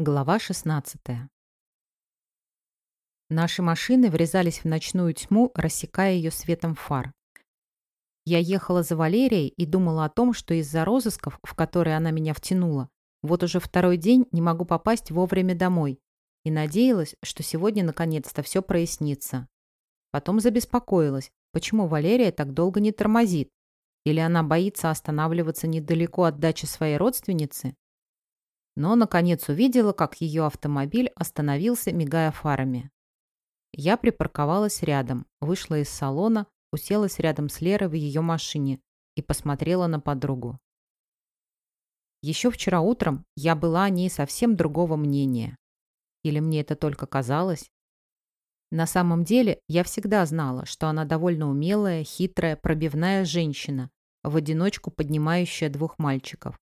Глава 16 Наши машины врезались в ночную тьму, рассекая ее светом фар. Я ехала за Валерией и думала о том, что из-за розысков, в которые она меня втянула, вот уже второй день не могу попасть вовремя домой, и надеялась, что сегодня наконец-то все прояснится. Потом забеспокоилась, почему Валерия так долго не тормозит, или она боится останавливаться недалеко от дачи своей родственницы, но, наконец, увидела, как ее автомобиль остановился, мигая фарами. Я припарковалась рядом, вышла из салона, уселась рядом с Лерой в ее машине и посмотрела на подругу. Еще вчера утром я была о ней совсем другого мнения. Или мне это только казалось? На самом деле, я всегда знала, что она довольно умелая, хитрая, пробивная женщина, в одиночку поднимающая двух мальчиков.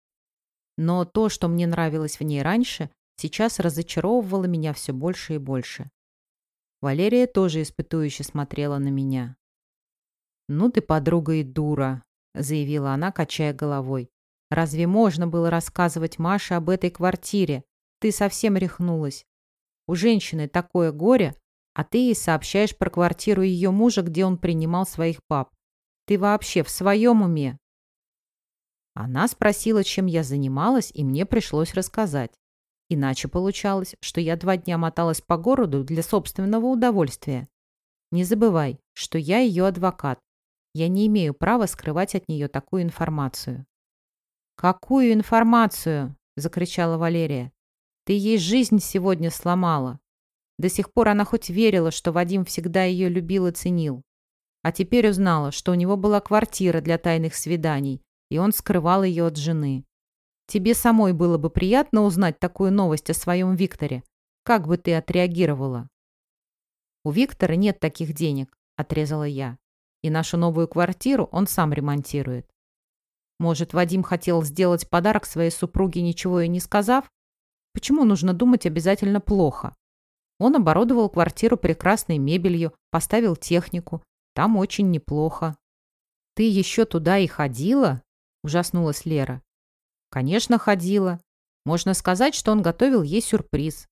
Но то, что мне нравилось в ней раньше, сейчас разочаровывало меня все больше и больше. Валерия тоже испытующе смотрела на меня. «Ну ты, подруга и дура», — заявила она, качая головой. «Разве можно было рассказывать Маше об этой квартире? Ты совсем рехнулась. У женщины такое горе, а ты ей сообщаешь про квартиру ее мужа, где он принимал своих пап. Ты вообще в своем уме?» Она спросила, чем я занималась, и мне пришлось рассказать. Иначе получалось, что я два дня моталась по городу для собственного удовольствия. Не забывай, что я ее адвокат. Я не имею права скрывать от нее такую информацию. «Какую информацию?» – закричала Валерия. «Ты ей жизнь сегодня сломала. До сих пор она хоть верила, что Вадим всегда ее любил и ценил. А теперь узнала, что у него была квартира для тайных свиданий, и он скрывал ее от жены. Тебе самой было бы приятно узнать такую новость о своем Викторе. Как бы ты отреагировала? У Виктора нет таких денег, отрезала я. И нашу новую квартиру он сам ремонтирует. Может, Вадим хотел сделать подарок своей супруге, ничего и не сказав? Почему нужно думать обязательно плохо? Он оборудовал квартиру прекрасной мебелью, поставил технику. Там очень неплохо. Ты еще туда и ходила? Ужаснулась Лера. Конечно, ходила. Можно сказать, что он готовил ей сюрприз.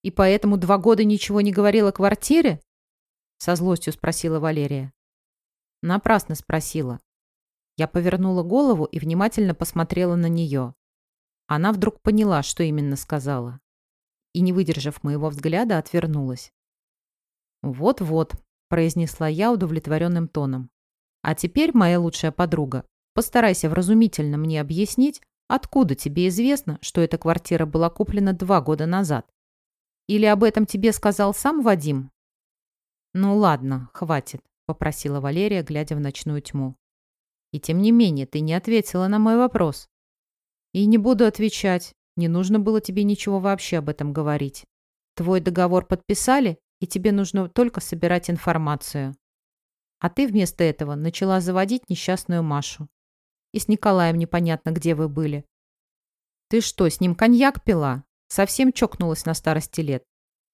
И поэтому два года ничего не говорила о квартире? Со злостью спросила Валерия. Напрасно спросила. Я повернула голову и внимательно посмотрела на нее. Она вдруг поняла, что именно сказала. И, не выдержав моего взгляда, отвернулась. «Вот-вот», — произнесла я удовлетворенным тоном. «А теперь, моя лучшая подруга, Постарайся вразумительно мне объяснить, откуда тебе известно, что эта квартира была куплена два года назад. Или об этом тебе сказал сам Вадим? Ну ладно, хватит, попросила Валерия, глядя в ночную тьму. И тем не менее, ты не ответила на мой вопрос. И не буду отвечать. Не нужно было тебе ничего вообще об этом говорить. Твой договор подписали, и тебе нужно только собирать информацию. А ты вместо этого начала заводить несчастную Машу. И с Николаем непонятно, где вы были. Ты что, с ним коньяк пила? Совсем чокнулась на старости лет?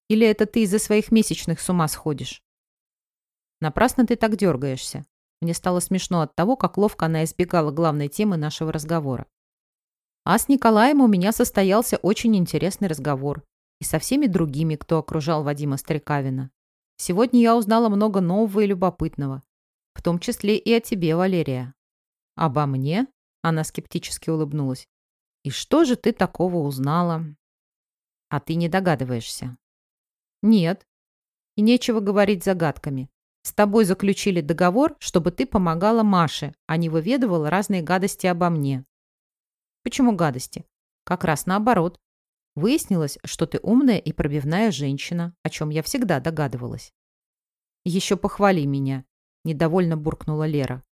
Или это ты из-за своих месячных с ума сходишь? Напрасно ты так дергаешься. Мне стало смешно от того, как ловко она избегала главной темы нашего разговора. А с Николаем у меня состоялся очень интересный разговор. И со всеми другими, кто окружал Вадима Стрекавина. Сегодня я узнала много нового и любопытного. В том числе и о тебе, Валерия. «Обо мне?» — она скептически улыбнулась. «И что же ты такого узнала?» «А ты не догадываешься?» «Нет. И нечего говорить загадками. С тобой заключили договор, чтобы ты помогала Маше, а не выведывала разные гадости обо мне». «Почему гадости?» «Как раз наоборот. Выяснилось, что ты умная и пробивная женщина, о чем я всегда догадывалась». «Еще похвали меня», — недовольно буркнула Лера.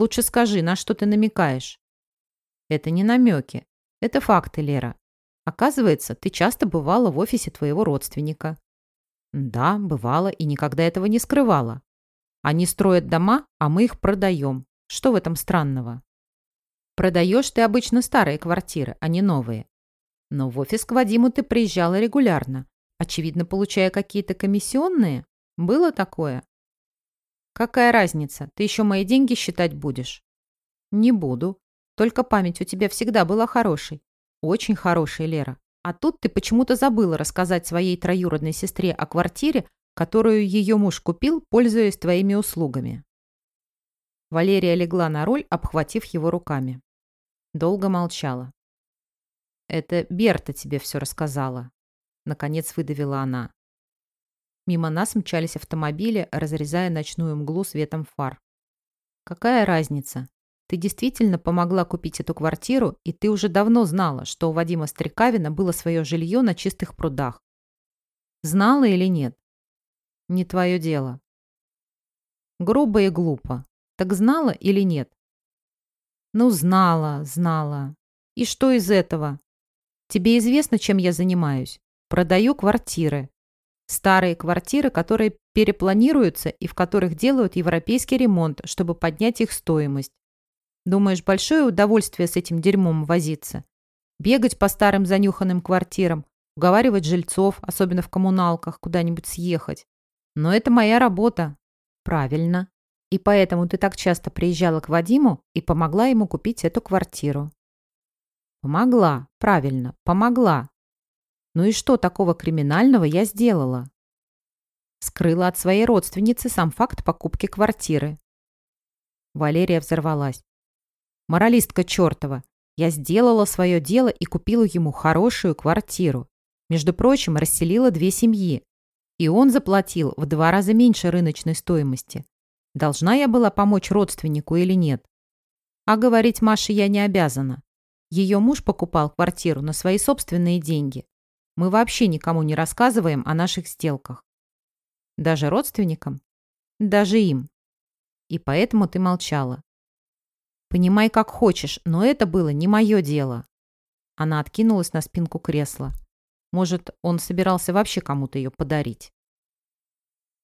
Лучше скажи, на что ты намекаешь?» «Это не намеки. Это факты, Лера. Оказывается, ты часто бывала в офисе твоего родственника». «Да, бывала и никогда этого не скрывала. Они строят дома, а мы их продаем. Что в этом странного?» «Продаешь ты обычно старые квартиры, а не новые. Но в офис к Вадиму ты приезжала регулярно, очевидно, получая какие-то комиссионные. Было такое?» «Какая разница? Ты еще мои деньги считать будешь?» «Не буду. Только память у тебя всегда была хорошей. Очень хорошей, Лера. А тут ты почему-то забыла рассказать своей троюродной сестре о квартире, которую ее муж купил, пользуясь твоими услугами. Валерия легла на роль, обхватив его руками. Долго молчала. «Это Берта тебе все рассказала», — наконец выдавила она. Мимо нас мчались автомобили, разрезая ночную мглу светом фар. «Какая разница? Ты действительно помогла купить эту квартиру, и ты уже давно знала, что у Вадима Стрекавина было свое жилье на чистых прудах. Знала или нет? Не твое дело. Грубо и глупо. Так знала или нет? Ну, знала, знала. И что из этого? Тебе известно, чем я занимаюсь? Продаю квартиры. Старые квартиры, которые перепланируются и в которых делают европейский ремонт, чтобы поднять их стоимость. Думаешь, большое удовольствие с этим дерьмом возиться? Бегать по старым занюханным квартирам, уговаривать жильцов, особенно в коммуналках, куда-нибудь съехать. Но это моя работа. Правильно. И поэтому ты так часто приезжала к Вадиму и помогла ему купить эту квартиру. Помогла, правильно, помогла. Ну и что такого криминального я сделала? Скрыла от своей родственницы сам факт покупки квартиры. Валерия взорвалась. Моралистка чертова. Я сделала свое дело и купила ему хорошую квартиру. Между прочим, расселила две семьи. И он заплатил в два раза меньше рыночной стоимости. Должна я была помочь родственнику или нет? А говорить Маше я не обязана. Ее муж покупал квартиру на свои собственные деньги. Мы вообще никому не рассказываем о наших сделках. Даже родственникам? Даже им. И поэтому ты молчала. Понимай, как хочешь, но это было не мое дело. Она откинулась на спинку кресла. Может, он собирался вообще кому-то ее подарить.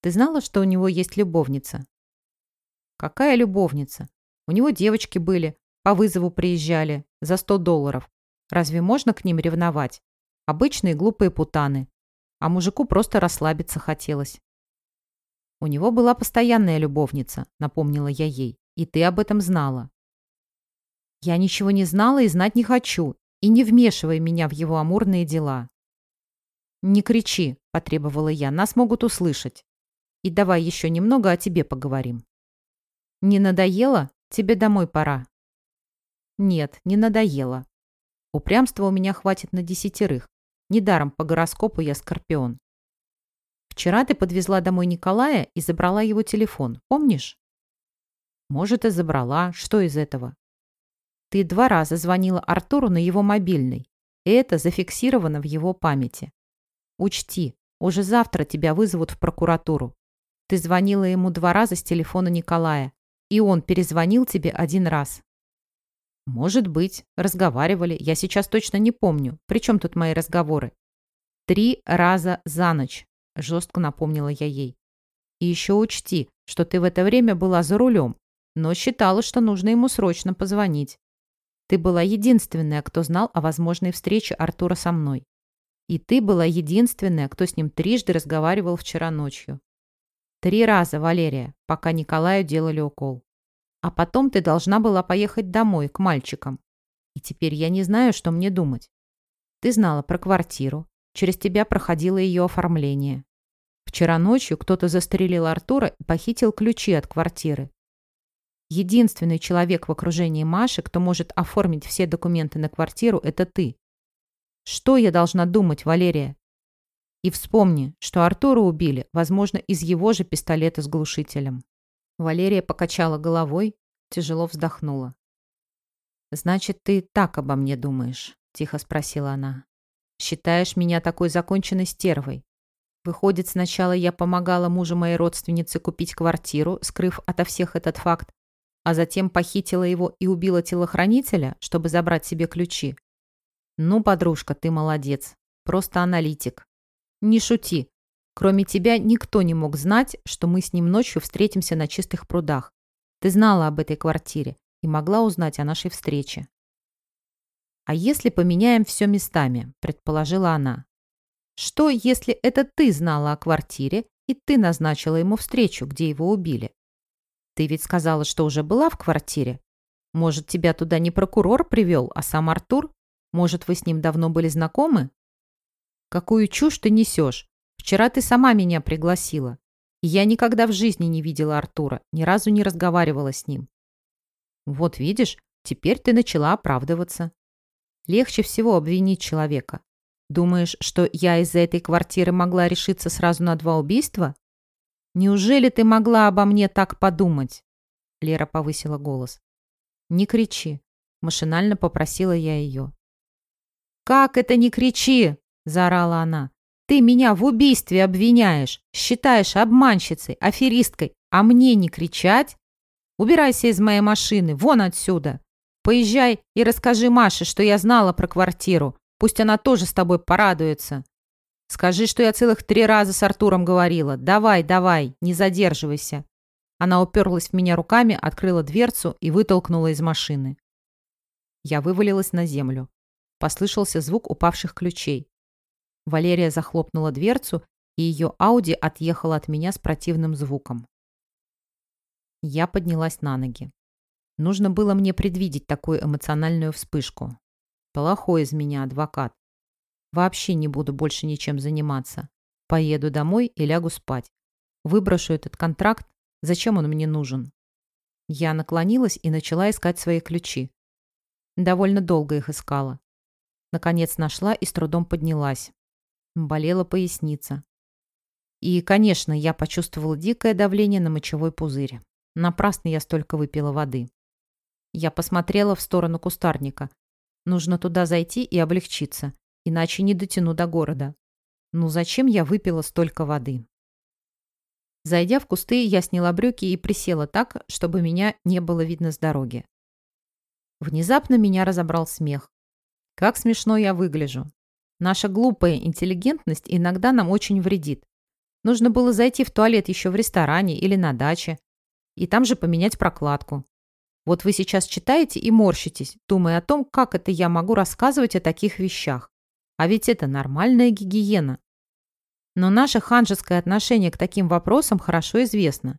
Ты знала, что у него есть любовница? Какая любовница? У него девочки были, по вызову приезжали, за 100 долларов. Разве можно к ним ревновать? Обычные глупые путаны. А мужику просто расслабиться хотелось. У него была постоянная любовница, напомнила я ей. И ты об этом знала. Я ничего не знала и знать не хочу, и не вмешивай меня в его амурные дела. «Не кричи», — потребовала я, — «нас могут услышать. И давай еще немного о тебе поговорим». «Не надоело? Тебе домой пора». «Нет, не надоело. Упрямства у меня хватит на десятерых. Недаром по гороскопу я скорпион. Вчера ты подвезла домой Николая и забрала его телефон, помнишь?» «Может, и забрала. Что из этого? Ты два раза звонила Артуру на его мобильный, и это зафиксировано в его памяти. Учти, уже завтра тебя вызовут в прокуратуру. Ты звонила ему два раза с телефона Николая, и он перезвонил тебе один раз. Может быть, разговаривали, я сейчас точно не помню. При чем тут мои разговоры? Три раза за ночь, жестко напомнила я ей. И еще учти, что ты в это время была за рулем, но считала, что нужно ему срочно позвонить. Ты была единственная, кто знал о возможной встрече Артура со мной. И ты была единственная, кто с ним трижды разговаривал вчера ночью. Три раза, Валерия, пока Николаю делали укол. А потом ты должна была поехать домой, к мальчикам. И теперь я не знаю, что мне думать. Ты знала про квартиру. Через тебя проходило ее оформление. Вчера ночью кто-то застрелил Артура и похитил ключи от квартиры. Единственный человек в окружении Маши, кто может оформить все документы на квартиру, это ты. Что я должна думать, Валерия? И вспомни, что Артура убили, возможно, из его же пистолета с глушителем. Валерия покачала головой, тяжело вздохнула. «Значит, ты так обо мне думаешь?» – тихо спросила она. «Считаешь меня такой законченной стервой? Выходит, сначала я помогала мужу моей родственницы купить квартиру, скрыв ото всех этот факт, а затем похитила его и убила телохранителя, чтобы забрать себе ключи. Ну, подружка, ты молодец. Просто аналитик. Не шути. Кроме тебя никто не мог знать, что мы с ним ночью встретимся на чистых прудах. Ты знала об этой квартире и могла узнать о нашей встрече. «А если поменяем все местами?» – предположила она. «Что, если это ты знала о квартире и ты назначила ему встречу, где его убили? Ты ведь сказала, что уже была в квартире. Может, тебя туда не прокурор привел, а сам Артур? Может, вы с ним давно были знакомы? Какую чушь ты несешь? Вчера ты сама меня пригласила. Я никогда в жизни не видела Артура, ни разу не разговаривала с ним. Вот видишь, теперь ты начала оправдываться. Легче всего обвинить человека. Думаешь, что я из-за этой квартиры могла решиться сразу на два убийства? Неужели ты могла обо мне так подумать? Лера повысила голос. Не кричи. Машинально попросила я ее. «Как это не кричи?» – заорала она. «Ты меня в убийстве обвиняешь, считаешь обманщицей, аферисткой, а мне не кричать? Убирайся из моей машины, вон отсюда. Поезжай и расскажи Маше, что я знала про квартиру. Пусть она тоже с тобой порадуется. Скажи, что я целых три раза с Артуром говорила. Давай, давай, не задерживайся». Она уперлась в меня руками, открыла дверцу и вытолкнула из машины. Я вывалилась на землю. Послышался звук упавших ключей. Валерия захлопнула дверцу, и ее Ауди отъехала от меня с противным звуком. Я поднялась на ноги. Нужно было мне предвидеть такую эмоциональную вспышку. Плохой из меня адвокат. Вообще не буду больше ничем заниматься. Поеду домой и лягу спать. Выброшу этот контракт. Зачем он мне нужен? Я наклонилась и начала искать свои ключи. Довольно долго их искала. Наконец нашла и с трудом поднялась. Болела поясница. И, конечно, я почувствовала дикое давление на мочевой пузырь. Напрасно я столько выпила воды. Я посмотрела в сторону кустарника. Нужно туда зайти и облегчиться, иначе не дотяну до города. Ну зачем я выпила столько воды? Зайдя в кусты, я сняла брюки и присела так, чтобы меня не было видно с дороги. Внезапно меня разобрал смех. Как смешно я выгляжу. Наша глупая интеллигентность иногда нам очень вредит. Нужно было зайти в туалет еще в ресторане или на даче, и там же поменять прокладку. Вот вы сейчас читаете и морщитесь, думая о том, как это я могу рассказывать о таких вещах. А ведь это нормальная гигиена. Но наше ханжеское отношение к таким вопросам хорошо известно.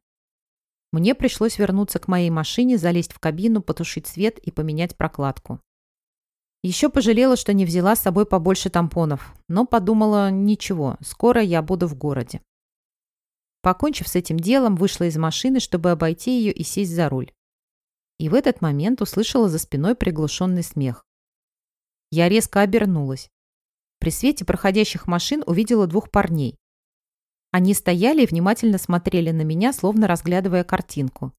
Мне пришлось вернуться к моей машине, залезть в кабину, потушить свет и поменять прокладку. Еще пожалела, что не взяла с собой побольше тампонов, но подумала, ничего, скоро я буду в городе. Покончив с этим делом, вышла из машины, чтобы обойти ее и сесть за руль. И в этот момент услышала за спиной приглушенный смех. Я резко обернулась. При свете проходящих машин увидела двух парней. Они стояли и внимательно смотрели на меня, словно разглядывая картинку.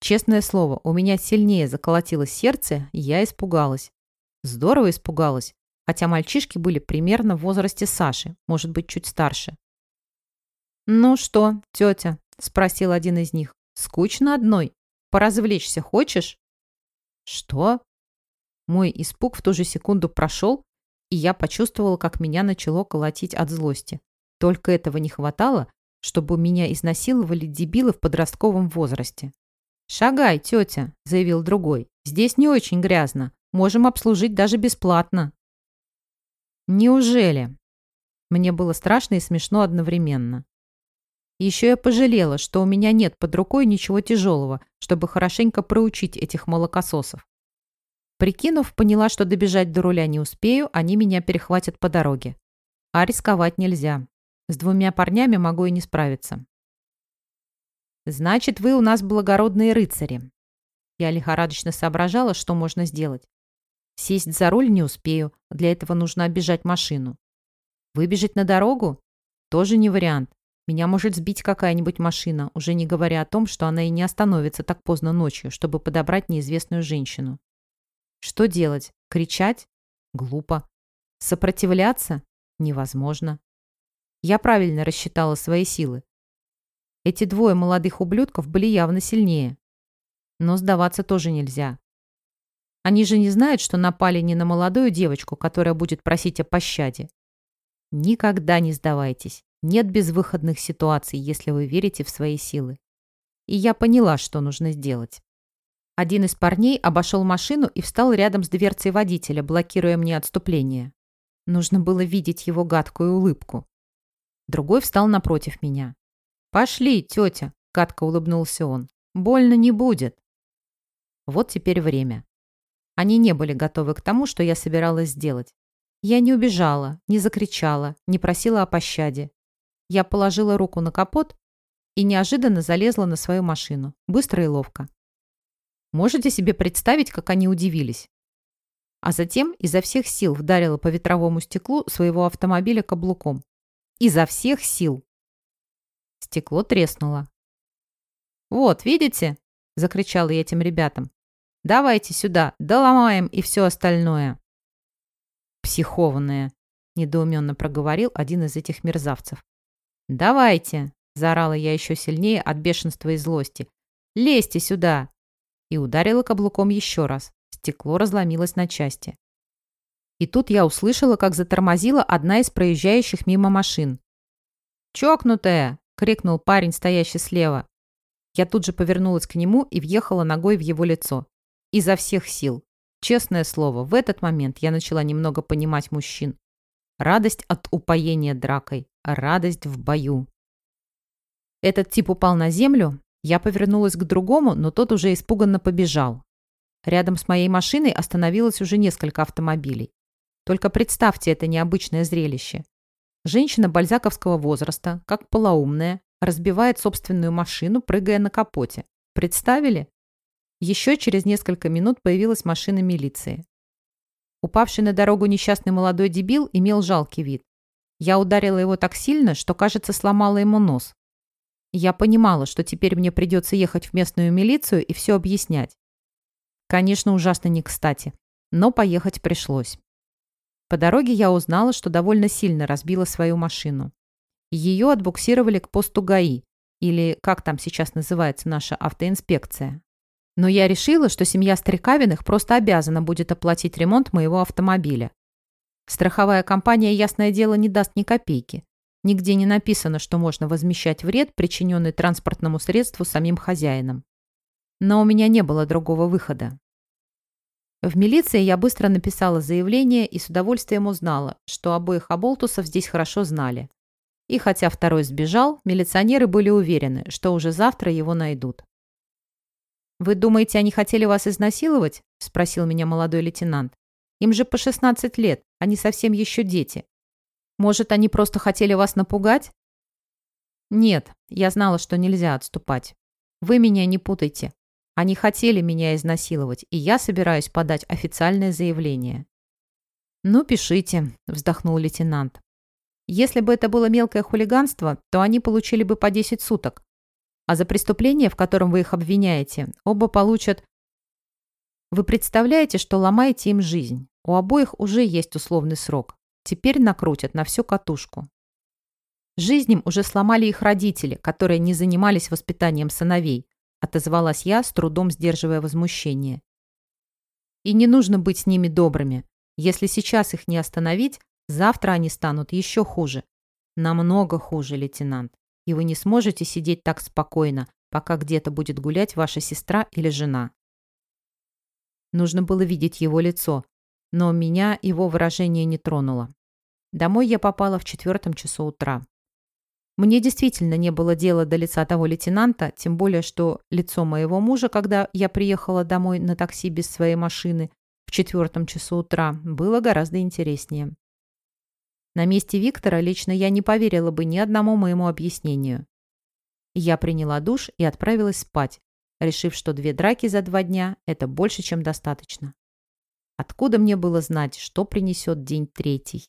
Честное слово, у меня сильнее заколотилось сердце, и я испугалась. Здорово испугалась, хотя мальчишки были примерно в возрасте Саши, может быть, чуть старше. «Ну что, тетя?» – спросил один из них. «Скучно одной? Поразвлечься хочешь?» «Что?» Мой испуг в ту же секунду прошел, и я почувствовала, как меня начало колотить от злости. Только этого не хватало, чтобы меня изнасиловали дебилы в подростковом возрасте. «Шагай, тетя», – заявил другой. «Здесь не очень грязно. Можем обслужить даже бесплатно». «Неужели?» Мне было страшно и смешно одновременно. Еще я пожалела, что у меня нет под рукой ничего тяжелого, чтобы хорошенько проучить этих молокососов. Прикинув, поняла, что добежать до руля не успею, они меня перехватят по дороге. А рисковать нельзя. С двумя парнями могу и не справиться. «Значит, вы у нас благородные рыцари». Я лихорадочно соображала, что можно сделать. Сесть за руль не успею, для этого нужно обижать машину. Выбежать на дорогу? Тоже не вариант. Меня может сбить какая-нибудь машина, уже не говоря о том, что она и не остановится так поздно ночью, чтобы подобрать неизвестную женщину. Что делать? Кричать? Глупо. Сопротивляться? Невозможно. Я правильно рассчитала свои силы. Эти двое молодых ублюдков были явно сильнее. Но сдаваться тоже нельзя. Они же не знают, что напали не на молодую девочку, которая будет просить о пощаде. Никогда не сдавайтесь. Нет безвыходных ситуаций, если вы верите в свои силы. И я поняла, что нужно сделать. Один из парней обошел машину и встал рядом с дверцей водителя, блокируя мне отступление. Нужно было видеть его гадкую улыбку. Другой встал напротив меня. «Пошли, тетя!» – гадко улыбнулся он. «Больно не будет». Вот теперь время. Они не были готовы к тому, что я собиралась сделать. Я не убежала, не закричала, не просила о пощаде. Я положила руку на капот и неожиданно залезла на свою машину, быстро и ловко. Можете себе представить, как они удивились? А затем изо всех сил вдарила по ветровому стеклу своего автомобиля каблуком. Изо всех сил. Стекло треснуло. «Вот, видите?» – закричала я этим ребятам. «Давайте сюда, доломаем и все остальное». «Психованные», – недоуменно проговорил один из этих мерзавцев. «Давайте!» – заорала я еще сильнее от бешенства и злости. «Лезьте сюда!» И ударила каблуком еще раз. Стекло разломилось на части. И тут я услышала, как затормозила одна из проезжающих мимо машин. «Чокнутая!» — крикнул парень, стоящий слева. Я тут же повернулась к нему и въехала ногой в его лицо. Изо всех сил. Честное слово, в этот момент я начала немного понимать мужчин. Радость от упоения дракой, радость в бою. Этот тип упал на землю, я повернулась к другому, но тот уже испуганно побежал. Рядом с моей машиной остановилось уже несколько автомобилей. Только представьте это необычное зрелище. Женщина бальзаковского возраста, как полоумная, разбивает собственную машину, прыгая на капоте. Представили? Еще через несколько минут появилась машина милиции. Упавший на дорогу несчастный молодой дебил имел жалкий вид. Я ударила его так сильно, что, кажется, сломала ему нос. Я понимала, что теперь мне придется ехать в местную милицию и все объяснять. Конечно, ужасно не кстати, но поехать пришлось. По дороге я узнала, что довольно сильно разбила свою машину. Ее отбуксировали к посту ГАИ, или как там сейчас называется наша автоинспекция. Но я решила, что семья Стрекавиных просто обязана будет оплатить ремонт моего автомобиля. Страховая компания, ясное дело, не даст ни копейки. Нигде не написано, что можно возмещать вред, причиненный транспортному средству самим хозяином. Но у меня не было другого выхода. В милиции я быстро написала заявление и с удовольствием узнала, что обоих оболтусов здесь хорошо знали. И хотя второй сбежал, милиционеры были уверены, что уже завтра его найдут. «Вы думаете, они хотели вас изнасиловать?» – спросил меня молодой лейтенант. «Им же по 16 лет, они совсем еще дети. Может, они просто хотели вас напугать?» «Нет, я знала, что нельзя отступать. Вы меня не путайте. Они хотели меня изнасиловать, и я собираюсь подать официальное заявление». «Ну, пишите», – вздохнул лейтенант. «Если бы это было мелкое хулиганство, то они получили бы по 10 суток. А за преступление, в котором вы их обвиняете, оба получат... Вы представляете, что ломаете им жизнь. У обоих уже есть условный срок. Теперь накрутят на всю катушку. Жизнь им уже сломали их родители, которые не занимались воспитанием сыновей, отозвалась я, с трудом сдерживая возмущение. И не нужно быть с ними добрыми. Если сейчас их не остановить, завтра они станут еще хуже. Намного хуже, лейтенант. И вы не сможете сидеть так спокойно, пока где-то будет гулять ваша сестра или жена. Нужно было видеть его лицо, но меня его выражение не тронуло. Домой я попала в четвертом часу утра. Мне действительно не было дела до лица того лейтенанта, тем более, что лицо моего мужа, когда я приехала домой на такси без своей машины в четвертом часу утра, было гораздо интереснее. На месте Виктора лично я не поверила бы ни одному моему объяснению. Я приняла душ и отправилась спать, решив, что две драки за два дня – это больше, чем достаточно. Откуда мне было знать, что принесет день третий?